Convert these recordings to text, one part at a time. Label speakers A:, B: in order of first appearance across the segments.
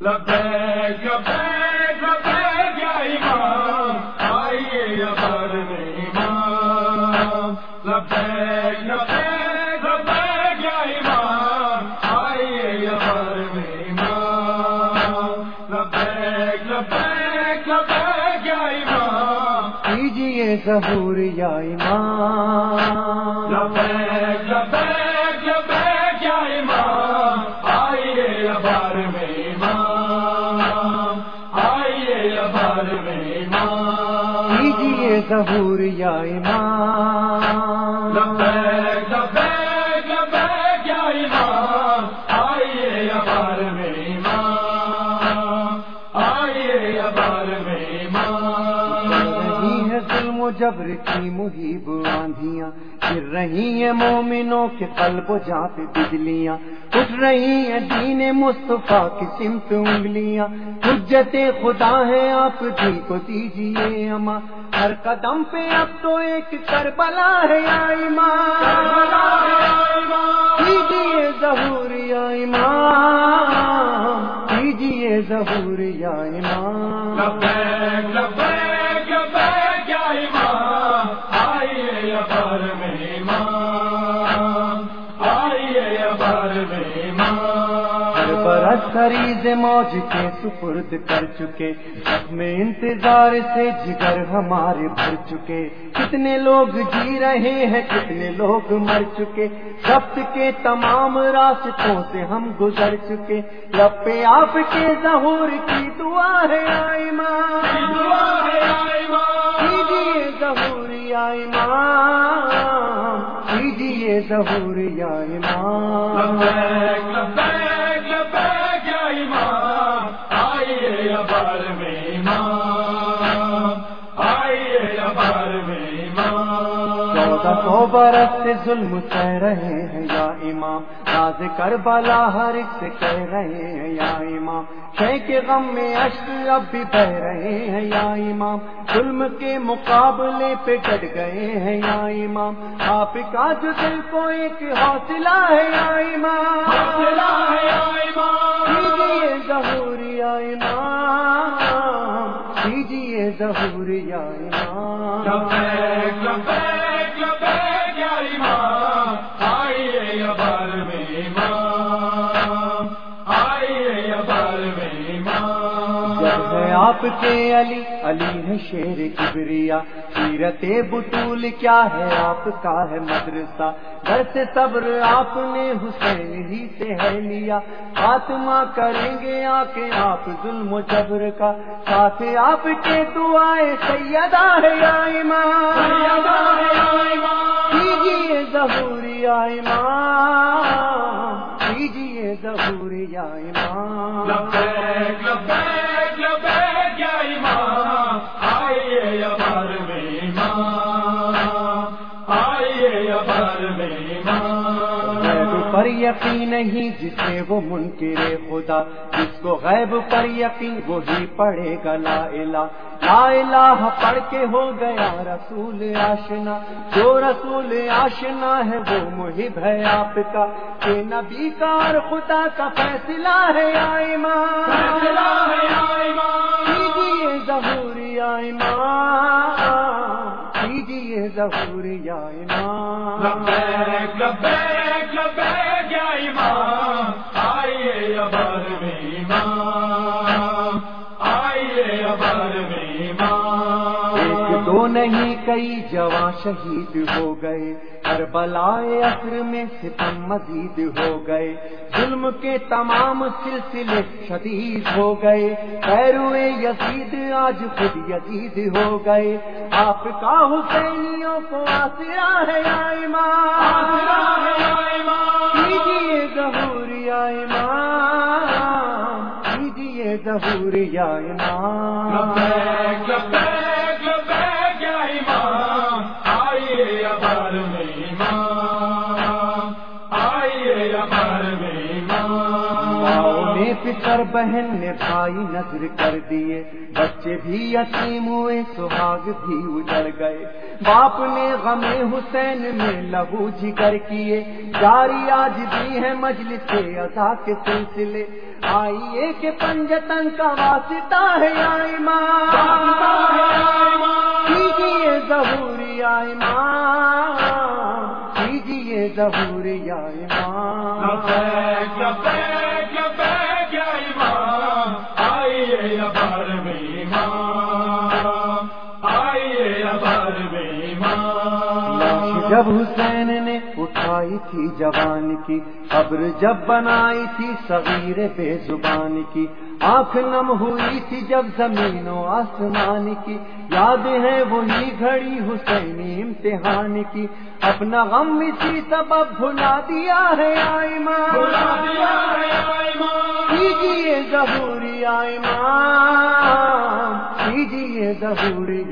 A: لبیک لبیک لبیک یا امام آئیے ابر میں امام. لبیک لبیک لبیک یا امام آئیے ابر میں امام. لبیک لبیک لبیک یا امام.
B: کیجیے ظہور یا امام.
A: لبیک لبیک لبیک
B: ظہور یا امام
A: لبیک لبیک لبیک یا امام آئیے میں امام آئیے میں امام
B: ہے ظلم و جبر کی محیب آندیاں گر رہی ہیں مومنوں کے قلب و جاں پہ بجلیاں۔ اٹھ رہی ہیں دین مصطفیٰ کی سمت انگلیاں۔ حجت خدا ہے، آپ بھی کو دیجیے اما۔ ہر قدم پہ اب تو ایک کربلا ہے یا امام کیجیے ظہور یا امام کیجیے ظہور یا امام
A: لبیک لبیک لبیک یا امام آئیے
B: برس خرید موج کے سپرد کر چکے۔ میں انتظار سے جگر ہمارے بھر چکے۔ کتنے لوگ جی رہے ہیں کتنے لوگ مر چکے۔ سب کے تمام راستوں سے ہم گزر چکے۔ رب پہ آپ کے ظہور کی دعا ہے آئی ماں کیجیے ظہور یا امام کیجیے ظہور یا امام سو برس سے ظلم سہ رہے ہیں یا امام راز کر بالا ہر ایک سے کہہ رہے ہیں یا امام۔ شہ کے غم میں اشک اب بھی بہ رہے ہیں یا امام۔ ظلم کے مقابلے پہ ڈٹ گئے ہیں یا امام۔ آپ کا جو دل کو ایک حوصلہ ہے یا امام۔
A: حوصلہ ہے یا امام۔
B: ظہور یا امام۔ کیجیے ظہور یا امام۔ آپ کے علی. علی ہے شیر کبریا، سیرت بطول کیا ہے آپ کا ہے مدرسہ؟ گھر سے صبر آپ نے حسین ہی سے ہے لیا۔ فاطمہ کریں گے آ کے آپ ظلم و جبر کا۔ ساتھ آپ کے دعائیں سیدہ ہے
A: سیدہ ہے
B: کیجیے ظہور یا امام کیجیے ظہور یا امام یقین نہیں جسے وہ منکر خدا جس کو غیب پر یقین وہی پڑھے گا لا الہ۔ لا الہ پڑھ کے ہو گیا رسول آشنا۔ جو رسول آشنا ہے وہ محب ہے آپ کا۔ کہ نبی کا اور خدا کا فیصلہ ہے یا
A: فیصلہ ہے یا
B: امام
A: امام
B: کیجیے ظہور یا امام کیجیے ظہور یا امام
A: لبیک لبیک لبیک۔
B: دو نہیں، کئی جواں شہید ہو گئے۔ ہر بلائے اثر میں ستم مزید ہو گئے۔ ظلم کے تمام سلسلے شدید ہو گئے۔ پیروے یزید آج خود یزید ہو گئے۔ آپ کا حسینیوں کو آسرا ہے کیجیے ظہور یا امام کیجیے ظہور یا امام پتر بہن نے بھائی نظر کر دیے بچے بھی یتیم ہوئے، سہاگ بھی اجڑ گئے۔ باپ نے غم حسین میں لہو جگر کیے۔ جاری آج بھی ہے مجلس ادا کے سلسلے۔ آئیے کہ پنجتن کا واسطہ ہے آئی ماں کیجیے ظہوری آئی ماں
A: لبیک لبیک لبیک یا امام۔ آئیے ابر میں امام۔ آئیے ابر میں امام۔
B: لاش جب حسین نے اٹھائی تھی جوان کی قبر جب بنائی تھی صغیر بے زبان کی۔ آنکھ نم ہوئی تھی جب زمین و آسمان کی۔ یاد ہے وہی گھڑی حسینی امتحان کی۔ اپنا غم اسی سبب بھلا دیا ہے آئی ماں
A: دیا ہے آئی ماں
B: کیجیے ظہوری آئی ماں کیجیے ظہوری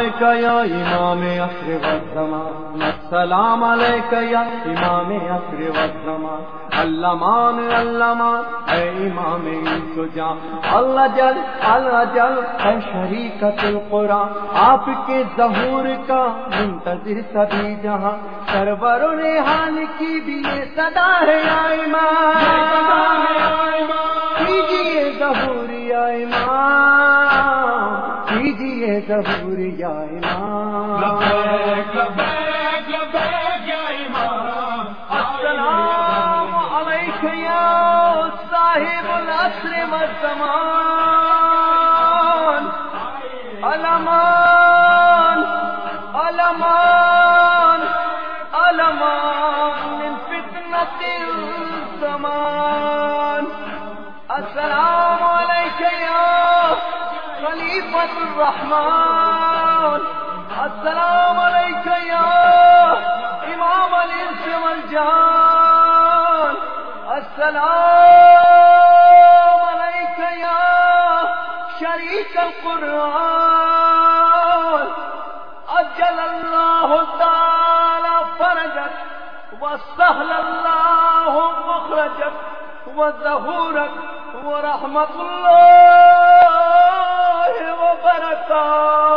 B: علیکہ یا امام اخر والزمان السلام علیکہ یا امام اخر والزمان اللہ مان اللہ مان اے امام کو جان اللہ جل اللہ جل، اے شریکت القرآن. آپ کے ظہور کا منتظر سبھی جہاں. سرور و ریحان کی بھی یہ صدا ہے یا امام. کیجیے ظہوری
A: یا
B: السلام علیک یا صاحب العصر والزمان علمان علمان علمان من فتنة الزمان. السلام عليك يا خليفة الرحمن۔ السلام عليك يا إمام الإنس والجان السلام عليك يا شريك القرآن۔ أجل الله تعالى فرجك وسهل الله مخرجك وظهورك ورحمة الله وبركاته